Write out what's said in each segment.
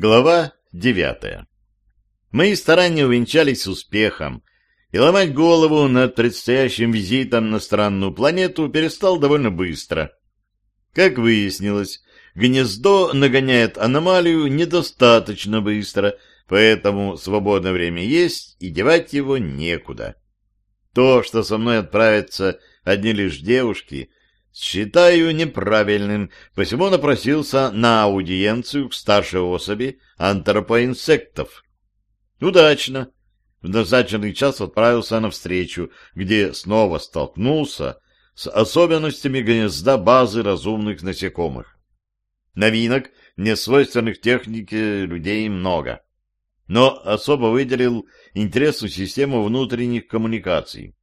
Глава девятая. Мои старания увенчались успехом, и ломать голову над предстоящим визитом на странную планету перестал довольно быстро. Как выяснилось, гнездо нагоняет аномалию недостаточно быстро, поэтому свободное время есть, и девать его некуда. То, что со мной отправятся одни лишь девушки, Считаю неправильным, посему напросился на аудиенцию к старшей особи антропоинсектов. Удачно. В назначенный час отправился на встречу, где снова столкнулся с особенностями гнезда базы разумных насекомых. Новинок, несвойственных технике людей, много. Но особо выделил интересную систему внутренних коммуникаций.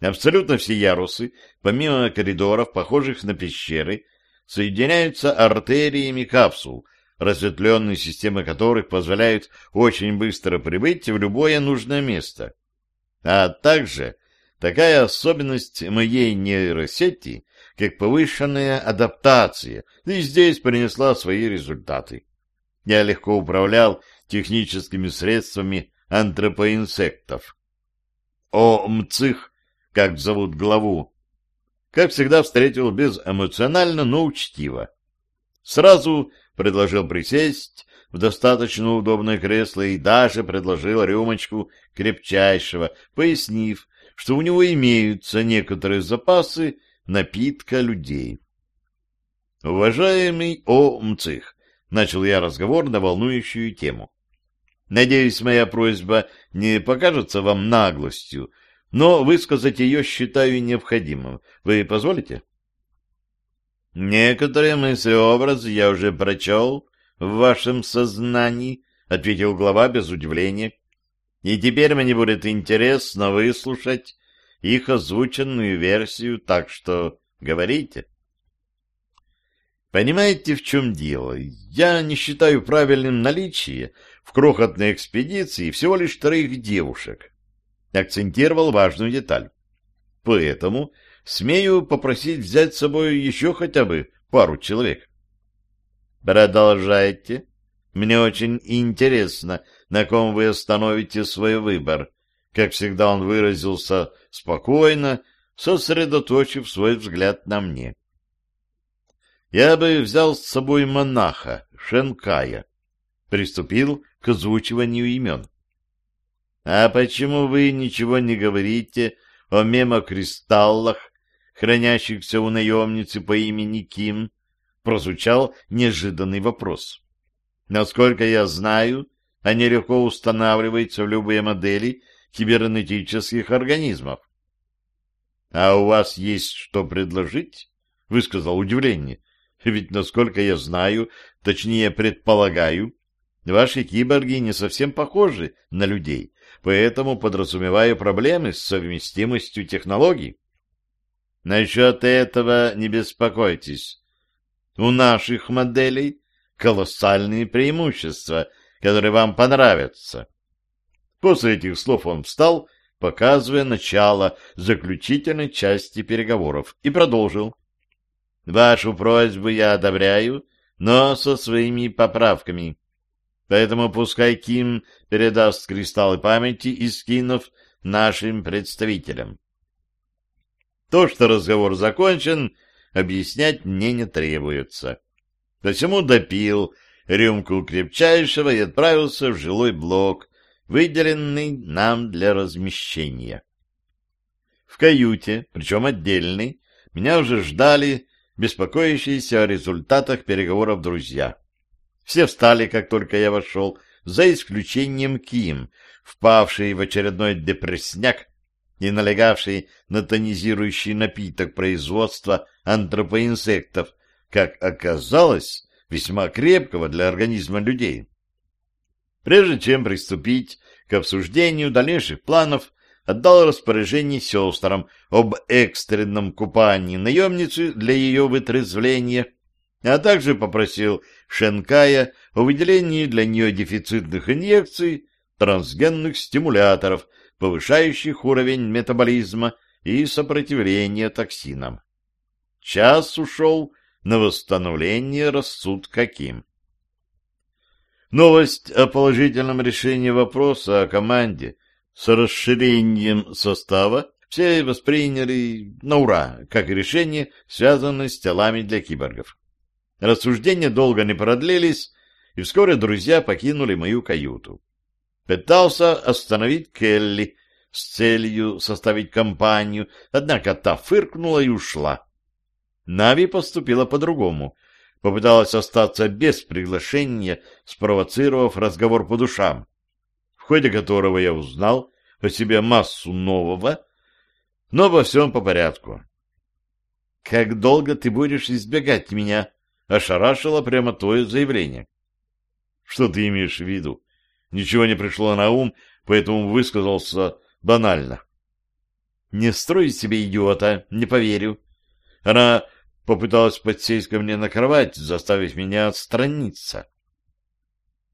Абсолютно все ярусы, помимо коридоров, похожих на пещеры, соединяются артериями капсул, разветвленные системы которых позволяют очень быстро прибыть в любое нужное место. А также такая особенность моей нейросети, как повышенная адаптация, и здесь принесла свои результаты. Я легко управлял техническими средствами антропоинсектов. О МЦИХ как зовут главу, как всегда встретил безэмоционально, но учтиво. Сразу предложил присесть в достаточно удобное кресло и даже предложил рюмочку крепчайшего, пояснив, что у него имеются некоторые запасы напитка людей. «Уважаемый Омцих», — начал я разговор на волнующую тему. «Надеюсь, моя просьба не покажется вам наглостью, но высказать ее считаю необходимым. Вы позволите? Некоторые мысли-образы я уже прочел в вашем сознании, ответил глава без удивления. И теперь мне будет интересно выслушать их озвученную версию, так что говорите. Понимаете, в чем дело? Я не считаю правильным наличие в крохотной экспедиции всего лишь троих девушек акцентировал важную деталь. Поэтому смею попросить взять с собой еще хотя бы пару человек. Продолжайте. Мне очень интересно, на ком вы остановите свой выбор. Как всегда он выразился спокойно, сосредоточив свой взгляд на мне. Я бы взял с собой монаха, Шенкая. Приступил к озвучиванию имен. А почему вы ничего не говорите о мемокристаллах, хранящихся у наемницы по имени Ким? Прозвучал неожиданный вопрос. Насколько я знаю, они легко устанавливаются в любые модели кибернетических организмов. — А у вас есть что предложить? — высказал удивление. — Ведь, насколько я знаю, точнее предполагаю, ваши киборги не совсем похожи на людей, поэтому подразумеваю проблемы с совместимостью технологий. Насчет этого не беспокойтесь. У наших моделей колоссальные преимущества, которые вам понравятся. После этих слов он встал, показывая начало заключительной части переговоров, и продолжил. Вашу просьбу я одобряю, но со своими поправками. Поэтому пускай Ким передаст кристаллы памяти из скинов нашим представителям. То, что разговор закончен, объяснять мне не требуется. Посему допил рюмку крепчайшего и отправился в жилой блок, выделенный нам для размещения. В каюте, причем отдельной, меня уже ждали беспокоящиеся о результатах переговоров друзья. Все встали, как только я вошел, за исключением Ким, впавший в очередной депрессняк и налегавший на тонизирующий напиток производства антропоинсектов, как оказалось, весьма крепкого для организма людей. Прежде чем приступить к обсуждению дальнейших планов, отдал распоряжение сестрам об экстренном купании наемницы для ее вытрезвления а также попросил Шенкая о выделении для нее дефицитных инъекций трансгенных стимуляторов, повышающих уровень метаболизма и сопротивления токсинам. Час ушел на восстановление рассудка Ким. Новость о положительном решении вопроса о команде с расширением состава все восприняли на ура, как решение, связанное с телами для киборгов. Рассуждения долго не продлились, и вскоре друзья покинули мою каюту. Пытался остановить Келли с целью составить компанию, однако та фыркнула и ушла. Нави поступила по-другому — попыталась остаться без приглашения, спровоцировав разговор по душам, в ходе которого я узнал о себе массу нового, но во всем по порядку. — Как долго ты будешь избегать меня? — ошарашило прямо твое заявление. — Что ты имеешь в виду? Ничего не пришло на ум, поэтому высказался банально. — Не строй себе идиота, не поверю. Она попыталась подсесть ко мне на кровать, заставив меня отстраниться.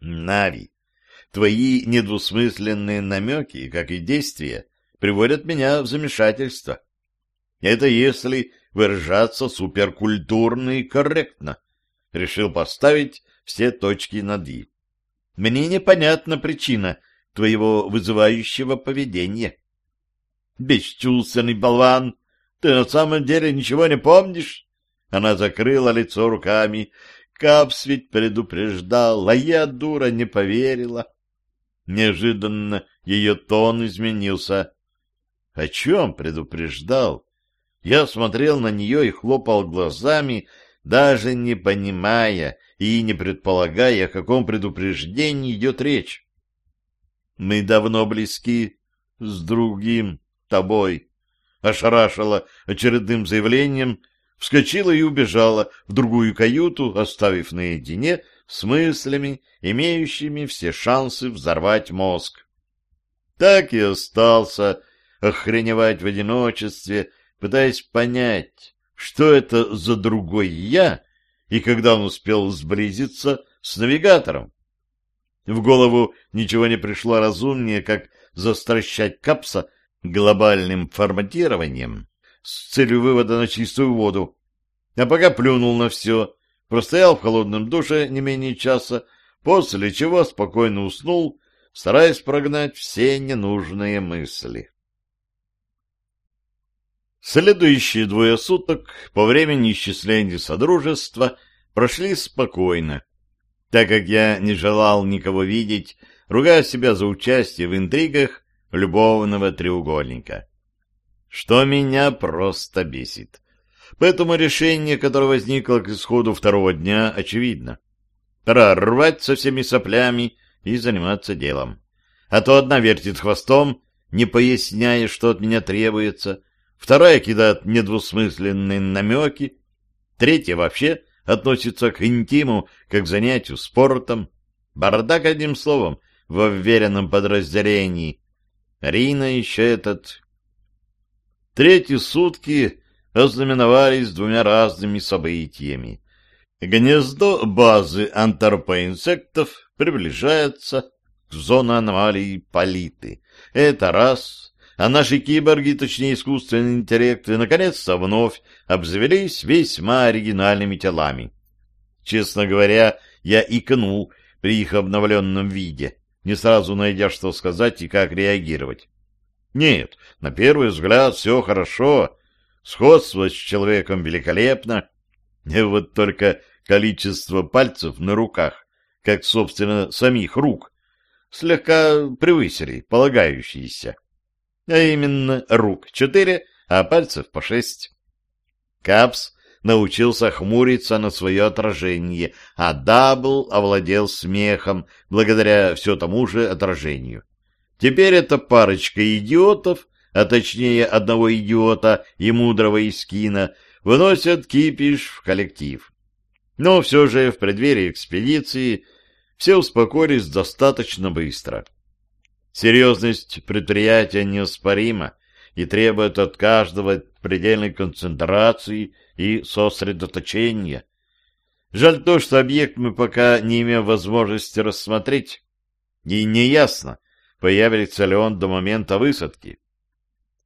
Нави, твои недвусмысленные намеки, как и действия, приводят меня в замешательство. Это если выражаться суперкультурно и корректно. Решил поставить все точки над «и». Мне непонятна причина твоего вызывающего поведения. Бесчувственный болван, ты на самом деле ничего не помнишь? Она закрыла лицо руками. Капс ведь предупреждал, а я, дура, не поверила. Неожиданно ее тон изменился. О чем предупреждал? Я смотрел на нее и хлопал глазами, даже не понимая и не предполагая, о каком предупреждении идет речь. Мы давно близки с другим тобой, ошарашила очередным заявлением, вскочила и убежала в другую каюту, оставив наедине с мыслями, имеющими все шансы взорвать мозг. Так и остался охреневать в одиночестве, пытаясь понять, что это за другой я и когда он успел сблизиться с навигатором. В голову ничего не пришло разумнее, как застращать капса глобальным форматированием с целью вывода на чистую воду. А пока плюнул на все, простоял в холодном душе не менее часа, после чего спокойно уснул, стараясь прогнать все ненужные мысли. Следующие двое суток по времени исчисления Содружества прошли спокойно, так как я не желал никого видеть, ругая себя за участие в интригах любовного треугольника что меня просто бесит. Поэтому решение, которое возникло к исходу второго дня, очевидно. Пора рвать со всеми соплями и заниматься делом. А то одна вертит хвостом, не поясняя, что от меня требуется, вторая кидает недвусмысленные намеки, третья вообще относится к интиму, как к занятию спортом. Бардак, одним словом, во вверенном подразделении. Рина еще этот Третьи сутки ознаменовались двумя разными событиями. Гнездо базы антропоинсектов приближается к зоне аномалий Политы. Это раз. А наши киборги, точнее искусственные интеллекты, наконец-то вновь обзавелись весьма оригинальными телами. Честно говоря, я икнул при их обновленном виде, не сразу найдя, что сказать и как реагировать. Нет, на первый взгляд все хорошо, сходство с человеком великолепно, вот только количество пальцев на руках, как, собственно, самих рук, слегка превысили полагающиеся. А именно рук четыре, а пальцев по шесть. Капс научился хмуриться на свое отражение, а Дабл овладел смехом благодаря все тому же отражению. Теперь эта парочка идиотов, а точнее одного идиота и мудрого Искина, выносят кипиш в коллектив. Но все же в преддверии экспедиции все успокоились достаточно быстро. Серьезность предприятия неоспорима и требует от каждого предельной концентрации и сосредоточения. Жаль то, что объект мы пока не имеем возможности рассмотреть, и неясно, появится ли он до момента высадки.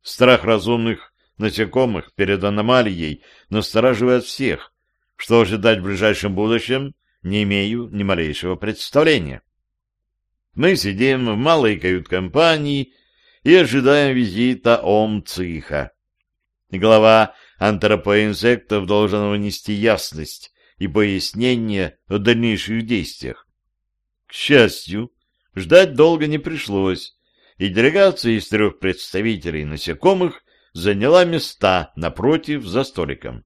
Страх разумных насекомых перед аномалией настораживает всех. Что ожидать в ближайшем будущем, не имею ни малейшего представления. Мы сидим в малой кают-компании и ожидаем визита Ом-Циха. Глава антропоинсектов должен внести ясность и пояснение о дальнейших действиях. К счастью, ждать долго не пришлось, и делегация из трех представителей насекомых заняла места напротив за столиком.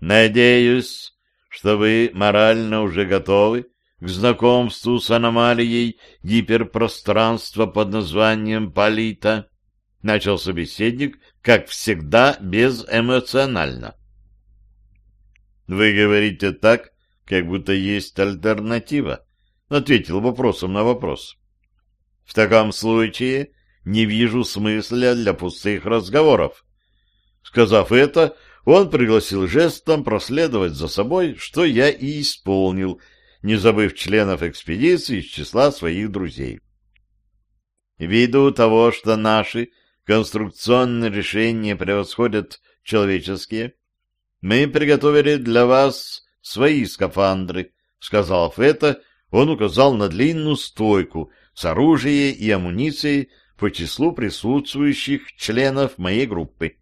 «Надеюсь, что вы морально уже готовы к знакомству с аномалией гиперпространства под названием Полита», — начал собеседник, как всегда, безэмоционально. «Вы говорите так, как будто есть альтернатива», — ответил вопросом на вопрос. «В таком случае не вижу смысла для пустых разговоров». Сказав это, он пригласил жестом проследовать за собой, что я и исполнил, не забыв членов экспедиции из числа своих друзей. Ввиду того, что наши конструкционные решения превосходят человеческие, мы приготовили для вас свои скафандры. Сказав это, он указал на длинную стойку с оружием и амуницией по числу присутствующих членов моей группы.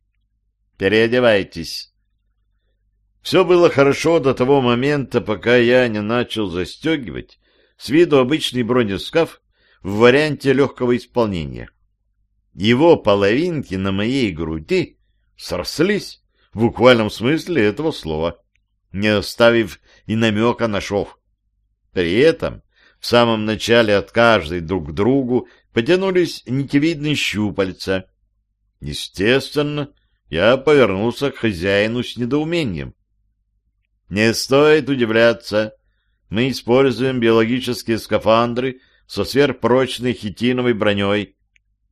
Переодевайтесь. Все было хорошо до того момента, пока я не начал застегивать с виду обычный бронескаф в варианте легкого исполнения. Его половинки на моей груди срослись в буквальном смысле этого слова, не оставив и намека на шов. При этом в самом начале от каждой друг к другу потянулись нитевидные щупальца. Естественно, я повернулся к хозяину с недоумением. Не стоит удивляться. Мы используем биологические скафандры со сверхпрочной хитиновой броней.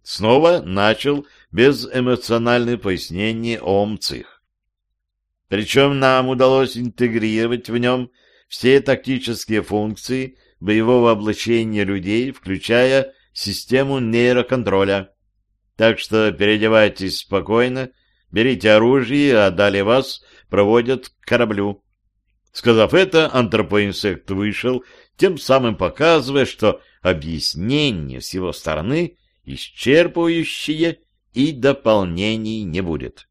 Снова начал безэмоциональное пояснение Омцих. Причем нам удалось интегрировать в нем все тактические функции боевого облачения людей, включая систему нейроконтроля. Так что переодевайтесь спокойно Берите оружие, а далее вас проводят к кораблю. Сказав это, антропоинсект вышел, тем самым показывая, что объяснение с его стороны исчерпывающее и дополнений не будет.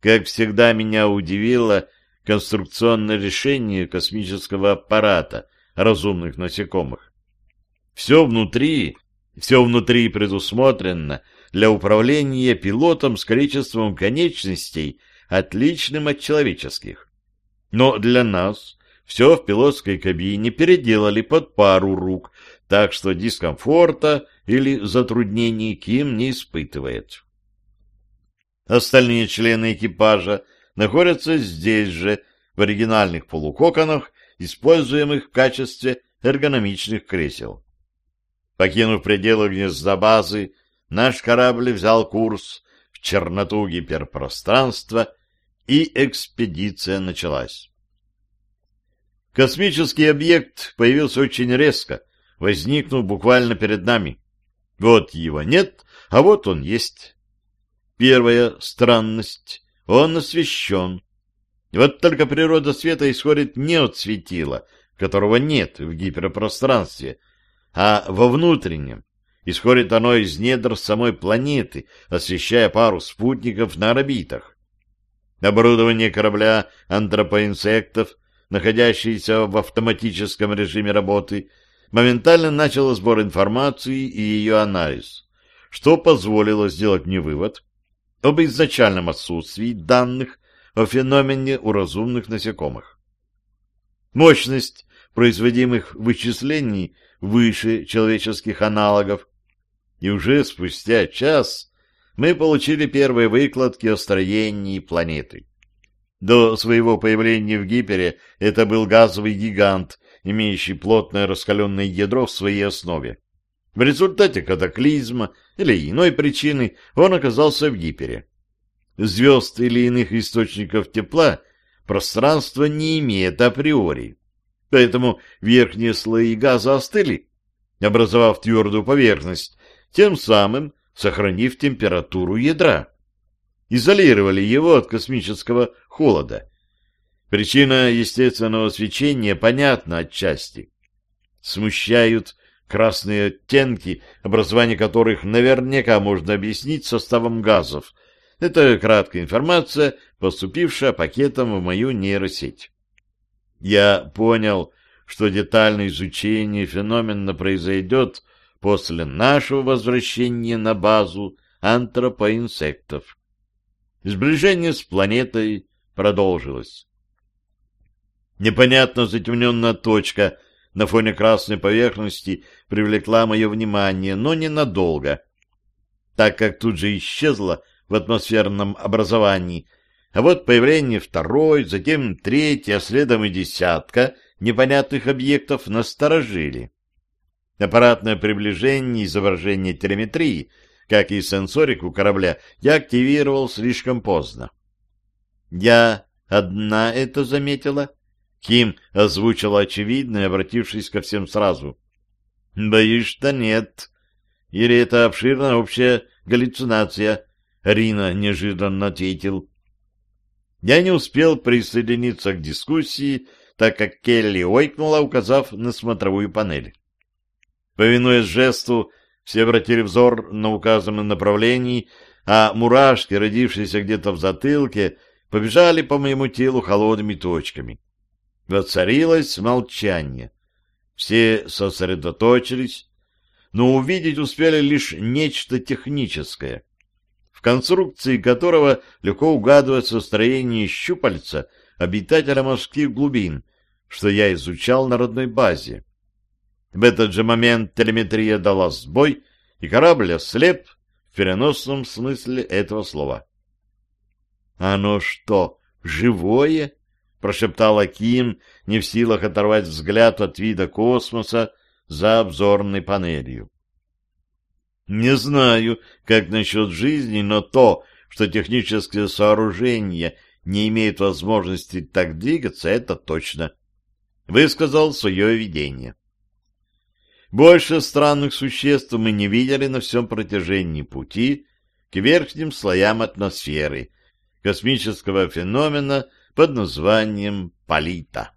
Как всегда, меня удивило конструкционное решение космического аппарата разумных насекомых. Все внутри, все внутри предусмотрено для управления пилотом с количеством конечностей, отличным от человеческих. Но для нас все в пилотской кабине переделали под пару рук, так что дискомфорта или затруднений Ким не испытывает. Остальные члены экипажа находятся здесь же, в оригинальных полукоконах, используемых в качестве эргономичных кресел. Покинув пределы гнезда базы, наш корабль взял курс в черноту гиперпространства, и экспедиция началась. Космический объект появился очень резко, возникнув буквально перед нами. Вот его нет, а вот он есть. Первая странность — он освещен. Вот только природа света исходит не от светила, которого нет в гиперпространстве, а во внутреннем, Исходит оно из недр самой планеты, освещая пару спутников на орбитах. Оборудование корабля антропоинсектов, находящееся в автоматическом режиме работы, моментально начало сбор информации и ее анализ, что позволило сделать мне вывод об изначальном отсутствии данных о феномене у разумных насекомых. Мощность производимых вычислений выше человеческих аналогов, и уже спустя час мы получили первые выкладки о строении планеты. До своего появления в Гипере это был газовый гигант, имеющий плотное раскаленное ядро в своей основе. В результате катаклизма или иной причины он оказался в Гипере. Звезд или иных источников тепла пространство не имеет априори, поэтому верхние слои газа остыли, образовав твердую поверхность, тем самым сохранив температуру ядра. Изолировали его от космического холода. Причина естественного свечения понятна отчасти. Смущают красные оттенки, образование которых наверняка можно объяснить составом газов. Это краткая информация, поступившая пакетом в мою нейросеть. Я понял, что детальное изучение феномена произойдет после нашего возвращения на базу антропоинсектов. Сближение с планетой продолжилось. Непонятно затемненная точка на фоне красной поверхности привлекла мое внимание, но ненадолго, так как тут же исчезла в атмосферном образовании, а вот появление второй, затем третьей, а следом и десятка непонятных объектов насторожили. Аппаратное приближение и изображение телеметрии, как и сенсорику корабля, я активировал слишком поздно. Я одна это заметила? Ким озвучила очевидное, обратившись ко всем сразу. Боюсь, что нет. Или это обширная общая галлюцинация? Рина неожиданно ответил. Я не успел присоединиться к дискуссии, так как Келли ойкнула, указав на смотровую панель. Повинуясь жесту, все обратили взор на указанном направлении, а мурашки, родившиеся где-то в затылке, побежали по моему телу холодными точками. Воцарилось молчание. Все сосредоточились, но увидеть успели лишь нечто техническое, в конструкции которого легко угадывается строение щупальца обитателя морских глубин, что я изучал на родной базе. В этот же момент телеметрия дала сбой, и корабль ослеп в переносном смысле этого слова. «Оно что, живое?» — прошептала Ким, не в силах оторвать взгляд от вида космоса за обзорной панелью. «Не знаю, как насчет жизни, но то, что техническое сооружение не имеет возможности так двигаться, это точно», — высказал свое видение. Больше странных существ мы не видели на всем протяжении пути к верхним слоям атмосферы, космического феномена под названием Полита.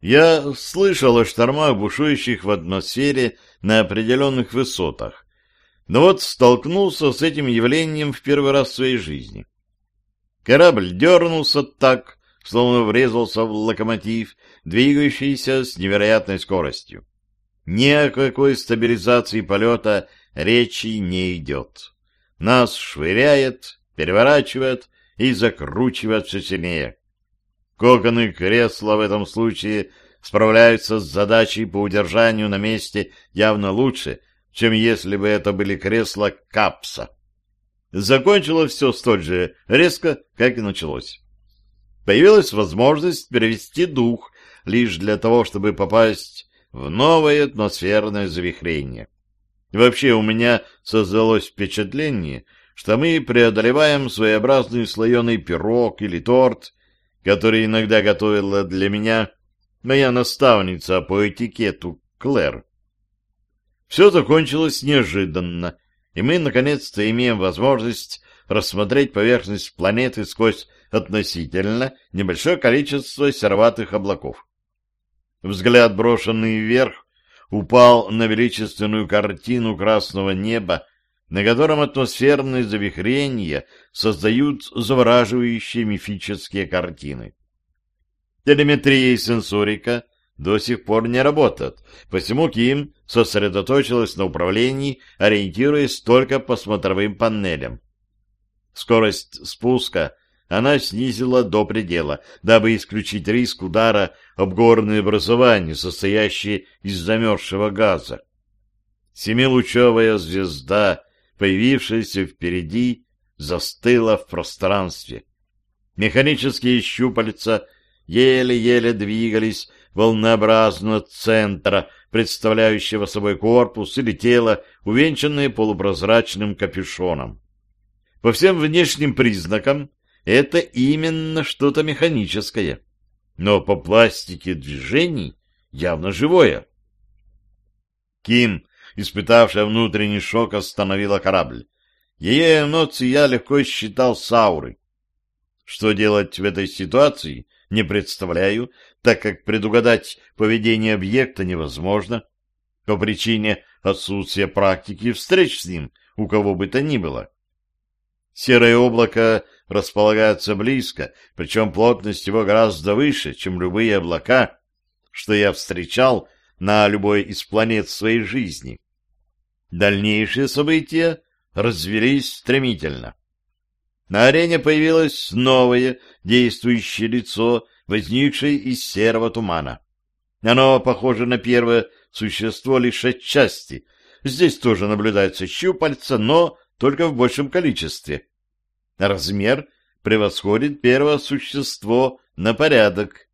Я слышал о штормах, бушующих в атмосфере на определенных высотах, но вот столкнулся с этим явлением в первый раз в своей жизни. Корабль дернулся так, словно врезался в локомотив, двигающийся с невероятной скоростью. Ни о какой стабилизации полета речи не идет. Нас швыряет, переворачивает и закручивает все сильнее. Коконы кресла в этом случае справляются с задачей по удержанию на месте явно лучше, чем если бы это были кресла капса. Закончилось все столь же резко, как и началось. Появилась возможность перевести дух лишь для того, чтобы попасть в новое атмосферное завихрение. Вообще у меня создалось впечатление, что мы преодолеваем своеобразный слоеный пирог или торт, который иногда готовила для меня моя наставница по этикету Клэр. Все закончилось неожиданно, и мы наконец-то имеем возможность рассмотреть поверхность планеты сквозь относительно небольшое количество сероватых облаков. Взгляд, брошенный вверх, упал на величественную картину красного неба, на котором атмосферные завихрения создают завораживающие мифические картины. Телеметрия и сенсорика до сих пор не работают, посему Ким сосредоточилась на управлении, ориентируясь только по смотровым панелям. Скорость спуска она снизила до предела, дабы исключить риск удара об горные образования, состоящие из замерзшего газа. Семилучевая звезда, появившаяся впереди, застыла в пространстве. Механические щупальца еле-еле двигались волнообразно центра, представляющего собой корпус или тело, увенчанное полупрозрачным капюшоном. По всем внешним признакам это именно что-то механическое, но по пластике движений явно живое. Ким, испытавшая внутренний шок, остановила корабль. Ее эмоции я легко считал с ауры. Что делать в этой ситуации, не представляю, так как предугадать поведение объекта невозможно по причине отсутствия практики встреч с ним у кого бы то ни было. Серое облако располагается близко, причем плотность его гораздо выше, чем любые облака, что я встречал на любой из планет своей жизни. Дальнейшие события развелись стремительно. На арене появилось новое действующее лицо, возникшее из серого тумана. Оно похоже на первое существо лишь отчасти. Здесь тоже наблюдаются щупальца, но только в большем количестве. Размер превосходит первое существо на порядок.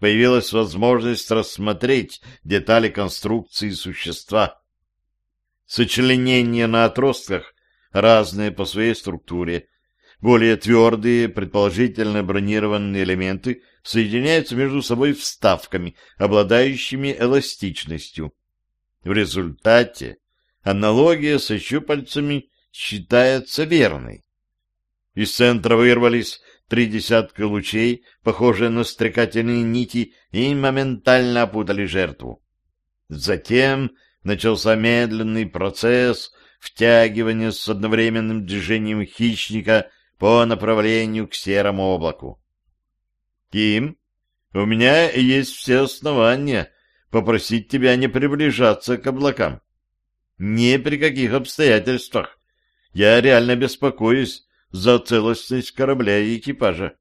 Появилась возможность рассмотреть детали конструкции существа. Сочленения на отростках разные по своей структуре. Более твердые, предположительно бронированные элементы соединяются между собой вставками, обладающими эластичностью. В результате аналогия со щупальцами считается верной. Из центра вырвались три десятка лучей, похожие на стрекательные нити, и моментально опутали жертву. Затем начался медленный процесс втягивания с одновременным движением хищника по направлению к серому облаку. «Ким, у меня есть все основания попросить тебя не приближаться к облакам. Ни при каких обстоятельствах. Я реально беспокоюсь за целостность корабля и экипажа.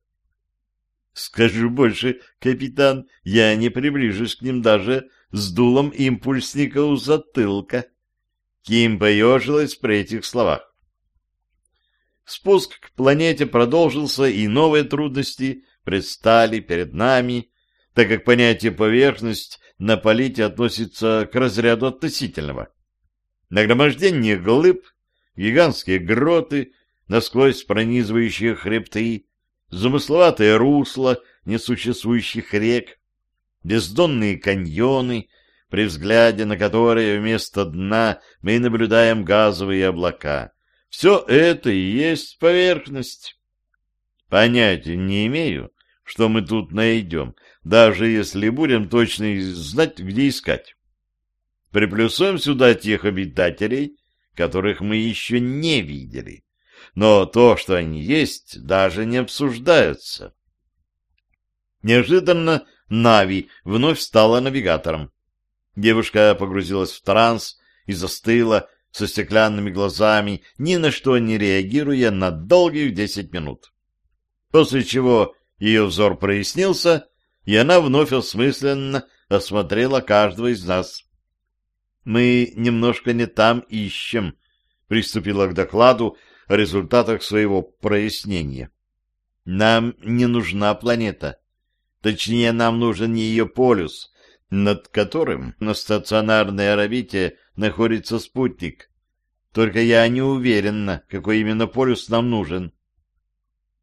Скажу больше, капитан, я не приближусь к ним даже с дулом импульсника у затылка. Ким поежилась при этих словах. Спуск к планете продолжился, и новые трудности предстали перед нами, так как понятие «поверхность» на полите относится к разряду относительного. Нагромождение глыб, гигантские гроты, насквозь пронизывающие хребты, замысловатое русло несуществующих рек, бездонные каньоны, при взгляде на которые вместо дна мы наблюдаем газовые облака. Все это и есть поверхность. Понятия не имею, что мы тут найдем, даже если будем точно знать, где искать. Приплюсуем сюда тех обитателей, которых мы еще не видели но то, что они есть, даже не обсуждается. Неожиданно Нави вновь стала навигатором. Девушка погрузилась в транс и застыла со стеклянными глазами, ни на что не реагируя на долгих десять минут. После чего ее взор прояснился, и она вновь осмысленно осмотрела каждого из нас. «Мы немножко не там ищем», — приступила к докладу, о результатах своего прояснения. Нам не нужна планета. Точнее, нам нужен ее полюс, над которым на стационарной орбите находится спутник. Только я не уверена, какой именно полюс нам нужен.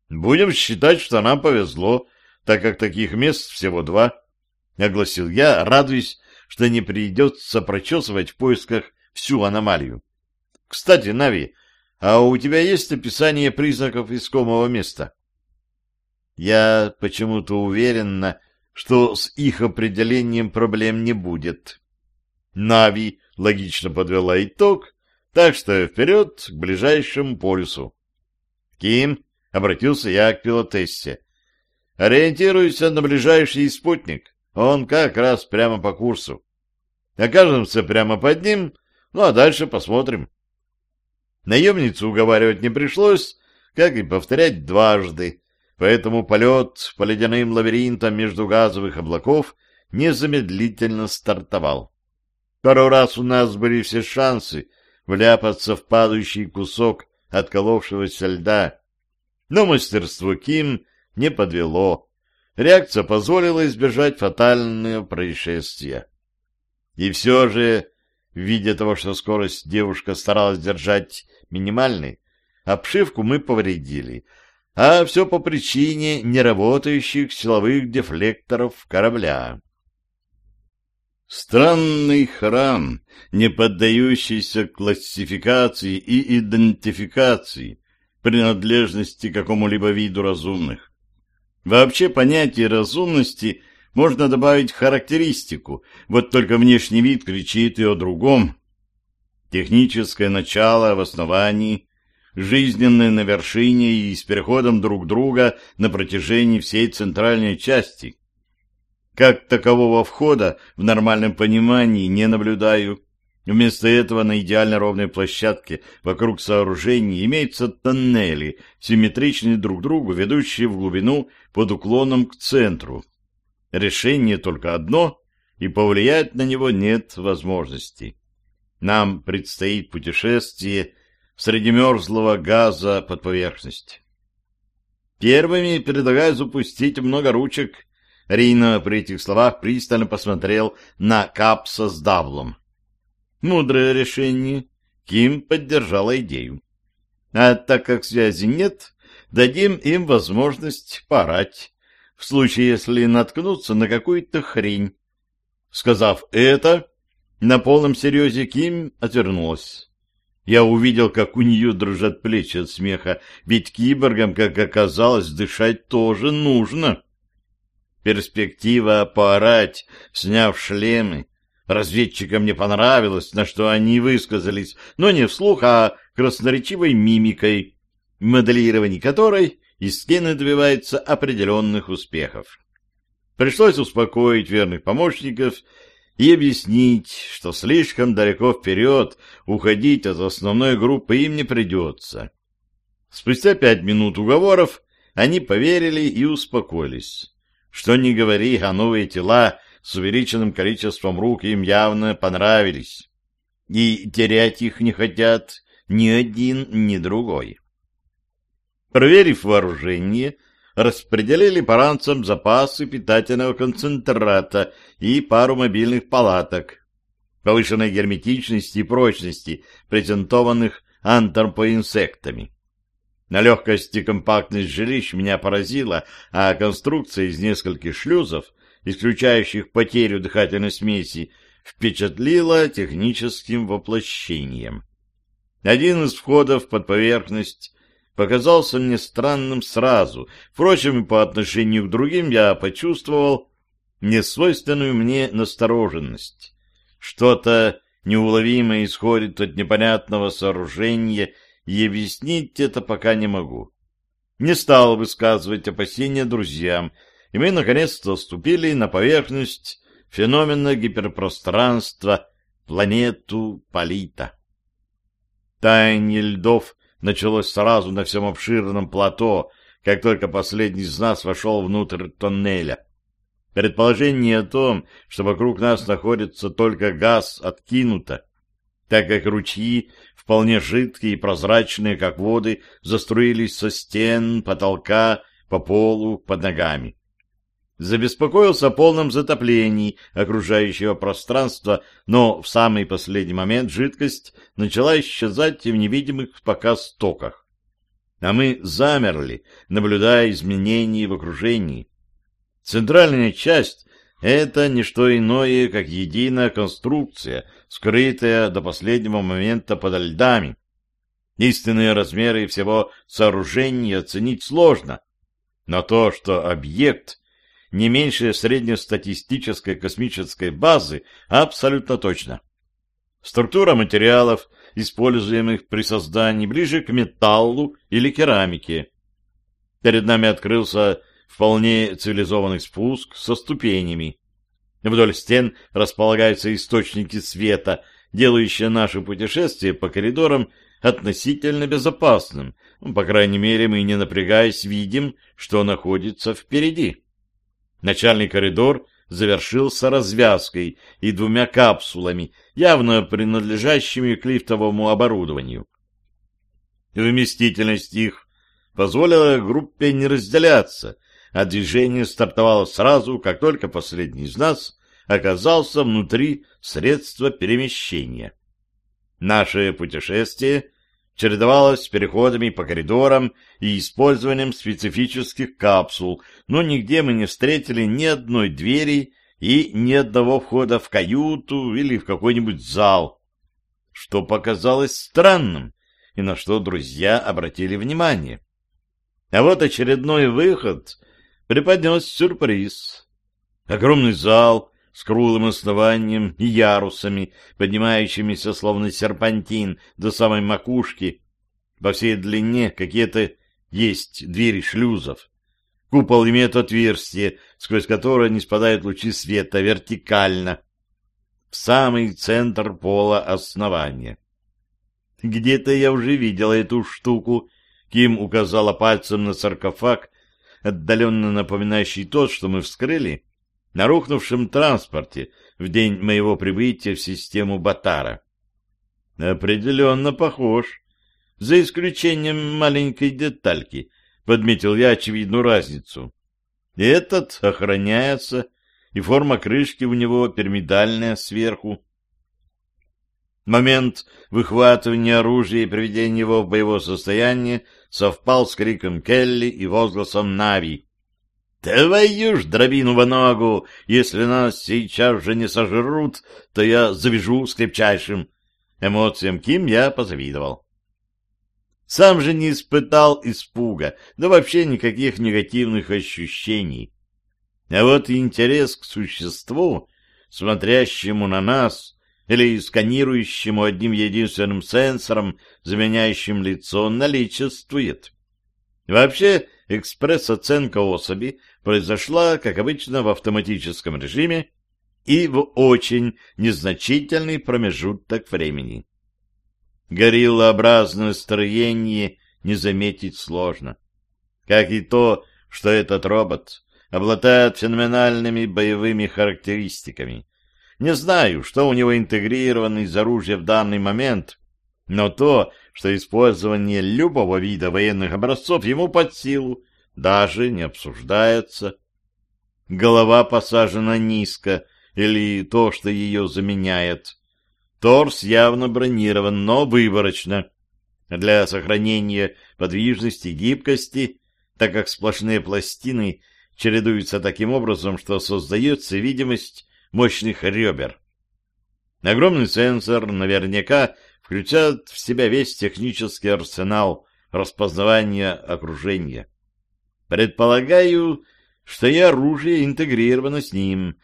Будем считать, что нам повезло, так как таких мест всего два, — огласил я, радуясь, что не придется прочесывать в поисках всю аномалию. Кстати, Нави, а у тебя есть описание признаков искомого места? Я почему-то уверена, что с их определением проблем не будет. Нави логично подвела итог, так что вперед к ближайшему полюсу. Ким, обратился я к пилотессе. Ориентируйся на ближайший спутник. Он как раз прямо по курсу. Окажемся прямо под ним, ну а дальше посмотрим. Наемницу уговаривать не пришлось, как и повторять дважды, поэтому полет по ледяным лабиринтам между газовых облаков незамедлительно стартовал. Пару раз у нас были все шансы вляпаться в падающий кусок отколовшегося льда, но мастерство Ким не подвело. Реакция позволила избежать фатального происшествия. И все же Видя того, что скорость девушка старалась держать минимальной, обшивку мы повредили, а все по причине неработающих силовых дефлекторов корабля. Странный храм, не поддающийся классификации и идентификации, принадлежности какому-либо виду разумных. Вообще понятие разумности можно добавить характеристику, вот только внешний вид кричит и о другом. Техническое начало в основании, жизненное на вершине и с переходом друг друга на протяжении всей центральной части. Как такового входа в нормальном понимании не наблюдаю. Вместо этого на идеально ровной площадке вокруг сооружений имеются тоннели, симметричные друг другу, ведущие в глубину под уклоном к центру. Решение только одно, и повлиять на него нет возможности. Нам предстоит путешествие среди мерзлого газа под поверхность. Первыми предлагаю запустить много ручек. Рина при этих словах пристально посмотрел на Капса с Давлом. Мудрое решение. Ким поддержала идею. А так как связи нет, дадим им возможность порать, в случае, если наткнутся на какую-то хрень. Сказав это, на полном серьезе Ким отвернулась. Я увидел, как у нее дрожат плечи от смеха, ведь киборгам, как оказалось, дышать тоже нужно. Перспектива поорать, сняв шлемы, Разведчикам не понравилось, на что они высказались, но не вслух, а красноречивой мимикой, моделировании которой Искин добивается определенных успехов. Пришлось успокоить верных помощников и объяснить, что слишком далеко вперед уходить от основной группы им не придется. Спустя пять минут уговоров они поверили и успокоились. Что ни говори, а новые тела с увеличенным количеством рук им явно понравились. И терять их не хотят ни один, ни другой. Проверив вооружение, распределили паранцам запасы питательного концентрата и пару мобильных палаток, повышенной герметичности и прочности, презентованных антропоинсектами. На легкость и компактность жилищ меня поразила, а конструкция из нескольких шлюзов исключающих потерю дыхательной смеси, впечатлило техническим воплощением. Один из входов под поверхность показался мне странным сразу. Впрочем, по отношению к другим я почувствовал несвойственную мне настороженность. Что-то неуловимое исходит от непонятного сооружения, и объяснить это пока не могу. Не стал высказывать опасения друзьям, и мы наконец-то ступили на поверхность феномена гиперпространства, планету Полита. Таяние льдов началось сразу на всем обширном плато, как только последний из нас вошел внутрь тоннеля. Предположение о том, что вокруг нас находится только газ, откинуто, так как ручьи, вполне жидкие и прозрачные, как воды, заструились со стен, потолка, по полу, под ногами забеспокоился о полном затоплении окружающего пространства, но в самый последний момент жидкость начала исчезать в невидимых пока стоках. А мы замерли, наблюдая изменения в окружении. Центральная часть — это не что иное, как единая конструкция, скрытая до последнего момента под льдами. Истинные размеры всего сооружения оценить сложно, но то, что объект — не меньше среднестатистической космической базы, абсолютно точно. Структура материалов, используемых при создании, ближе к металлу или керамике. Перед нами открылся вполне цивилизованный спуск со ступенями. Вдоль стен располагаются источники света, делающие наше путешествие по коридорам относительно безопасным. По крайней мере, мы, не напрягаясь, видим, что находится впереди. Начальный коридор завершился развязкой и двумя капсулами, явно принадлежащими к лифтовому оборудованию. Вместительность их позволила группе не разделяться, а движение стартовало сразу, как только последний из нас оказался внутри средства перемещения. Наше путешествие чередовалось с переходами по коридорам и использованием специфических капсул, но нигде мы не встретили ни одной двери и ни одного входа в каюту или в какой-нибудь зал. Что показалось странным, и на что друзья обратили внимание. А вот очередной выход преподнес сюрприз. Огромный зал с круглым основанием и ярусами, поднимающимися словно серпантин до самой макушки, по всей длине какие-то есть двери шлюзов. Купол имеет отверстие, сквозь которое не спадают лучи света вертикально, в самый центр пола основания. Где-то я уже видел эту штуку. Ким указала пальцем на саркофаг, отдаленно напоминающий тот, что мы вскрыли, на рухнувшем транспорте в день моего прибытия в систему Батара. Определенно похож, за исключением маленькой детальки, подметил я очевидную разницу. Этот охраняется, и форма крышки у него пирамидальная сверху. Момент выхватывания оружия и приведения его в боевое состояние совпал с криком Келли и возгласом Нави. «Твою ж дробину в ногу! Если нас сейчас же не сожрут, то я завяжу с крепчайшим!» Эмоциям Ким я позавидовал. Сам же не испытал испуга, да вообще никаких негативных ощущений. А вот интерес к существу, смотрящему на нас, или сканирующему одним единственным сенсором, заменяющим лицо, наличествует. Вообще, экспресс-оценка особи произошла, как обычно, в автоматическом режиме и в очень незначительный промежуток времени. Гориллообразное строение не заметить сложно. Как и то, что этот робот обладает феноменальными боевыми характеристиками, не знаю, что у него интегрировано из оружия в данный момент, но то, что использование любого вида военных образцов ему под силу, даже не обсуждается. Голова посажена низко, или то, что ее заменяет. Торс явно бронирован, но выборочно. Для сохранения подвижности и гибкости, так как сплошные пластины чередуются таким образом, что создается видимость мощных ребер. Огромный сенсор наверняка включает в себя весь технический арсенал распознавания окружения. Предполагаю, что и оружие интегрировано с ним,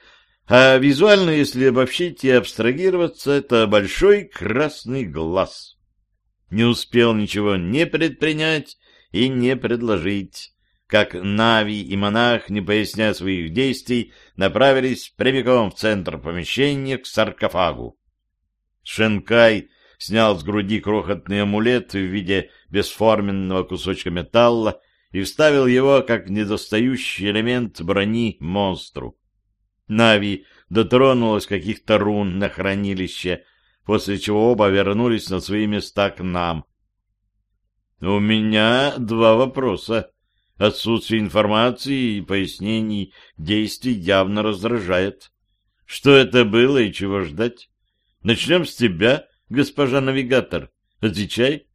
а визуально, если обобщить и абстрагироваться, это большой красный глаз. Не успел ничего не предпринять и не предложить как Нави и монах, не поясняя своих действий, направились прямиком в центр помещения к саркофагу. Шенкай снял с груди крохотный амулет в виде бесформенного кусочка металла и вставил его как недостающий элемент брони монстру. Нави дотронулась каких-то рун на хранилище, после чего оба вернулись на свои места к нам. — У меня два вопроса, Отсутствие информации и пояснений действий явно раздражает. Что это было и чего ждать? Начнем с тебя, госпожа навигатор. Отвечай.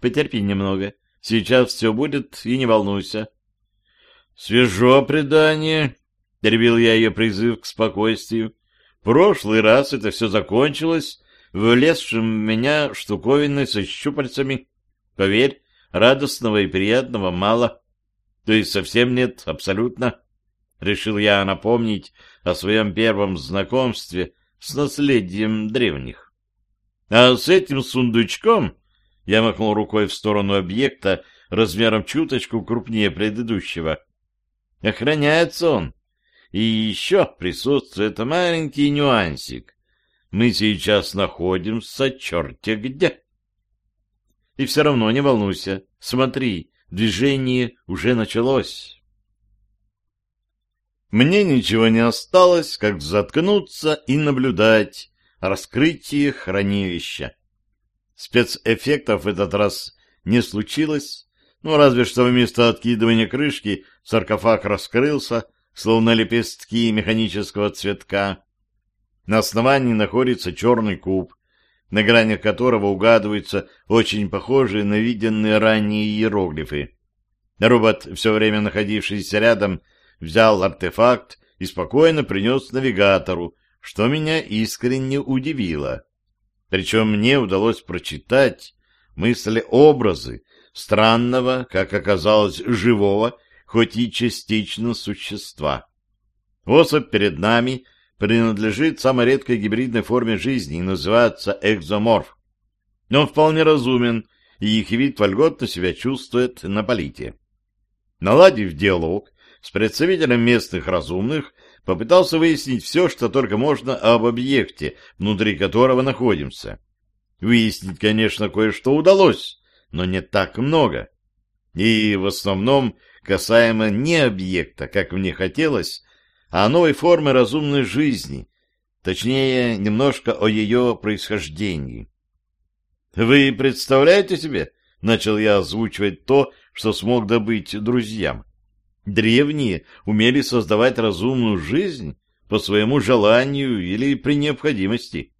Потерпи немного. Сейчас все будет, и не волнуйся. Свежо предание, — теребил я ее призыв к спокойствию. Прошлый раз это все закончилось влезшим в меня штуковиной со щупальцами. Поверь, радостного и приятного мало. То есть совсем нет, абсолютно. Решил я напомнить о своем первом знакомстве с наследием древних. А с этим сундучком я махнул рукой в сторону объекта размером чуточку крупнее предыдущего. Охраняется он. И еще присутствует маленький нюансик. Мы сейчас находимся черте где. И все равно не волнуйся. Смотри, Движение уже началось. Мне ничего не осталось, как заткнуться и наблюдать раскрытие хранилища. Спецэффектов в этот раз не случилось, ну, разве что вместо откидывания крышки саркофаг раскрылся, словно лепестки механического цветка. На основании находится черный куб, на гранях которого угадываются очень похожие на виденные ранее иероглифы. Робот, все время находившийся рядом, взял артефакт и спокойно принес навигатору, что меня искренне удивило. Причем мне удалось прочитать мысли-образы странного, как оказалось, живого, хоть и частично существа. Особь перед нами принадлежит самой редкой гибридной форме жизни и называется экзоморф. Но он вполне разумен, и их вид вольготно себя чувствует на полите. Наладив диалог с представителем местных разумных, попытался выяснить все, что только можно об объекте, внутри которого находимся. Выяснить, конечно, кое-что удалось, но не так много. И в основном касаемо не объекта, как мне хотелось, а новой формы разумной жизни, точнее, немножко о ее происхождении. «Вы представляете себе?» — начал я озвучивать то, что смог добыть друзьям. Древние умели создавать разумную жизнь по своему желанию или при необходимости.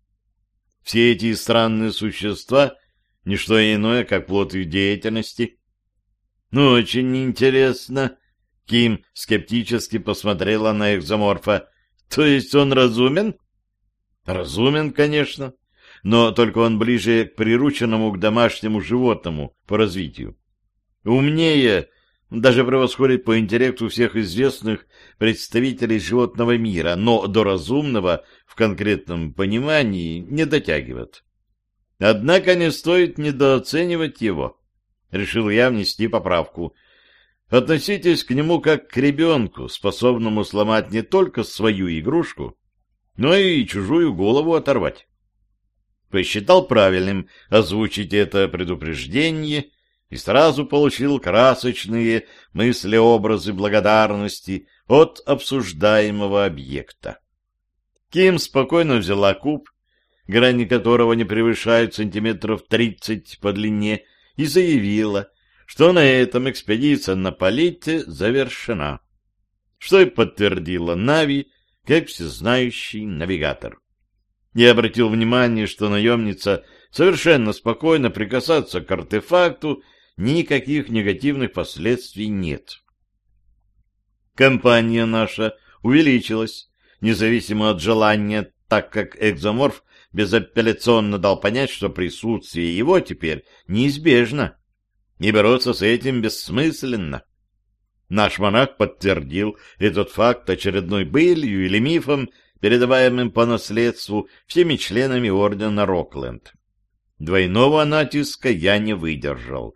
Все эти странные существа — ничто иное, как плод их деятельности. Ну, очень интересно. Ким скептически посмотрела на экзоморфа. То есть он разумен? Разумен, конечно, но только он ближе к прирученному к домашнему животному по развитию. Умнее даже превосходит по интеллекту всех известных представителей животного мира, но до разумного в конкретном понимании не дотягивает. Однако не стоит недооценивать его. Решил я внести поправку. Относитесь к нему как к ребенку, способному сломать не только свою игрушку, но и чужую голову оторвать. Посчитал правильным озвучить это предупреждение и сразу получил красочные мысли-образы благодарности от обсуждаемого объекта. Ким спокойно взяла куб, грани которого не превышают сантиметров тридцать по длине, и заявила, что на этом экспедиция на Полите завершена, что и подтвердила Нави, как всезнающий навигатор. Я обратил внимание, что наемница совершенно спокойно прикасаться к артефакту никаких негативных последствий нет. Компания наша увеличилась, независимо от желания, так как экзоморф безапелляционно дал понять, что присутствие его теперь неизбежно, и бороться с этим бессмысленно. Наш монах подтвердил этот факт очередной былью или мифом, передаваемым по наследству всеми членами ордена Рокленд. Двойного натиска я не выдержал —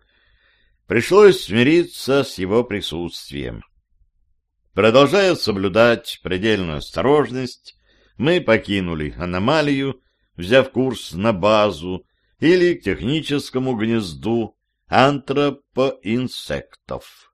Пришлось смириться с его присутствием. Продолжая соблюдать предельную осторожность, мы покинули аномалию, взяв курс на базу или к техническому гнезду антропоинсектов.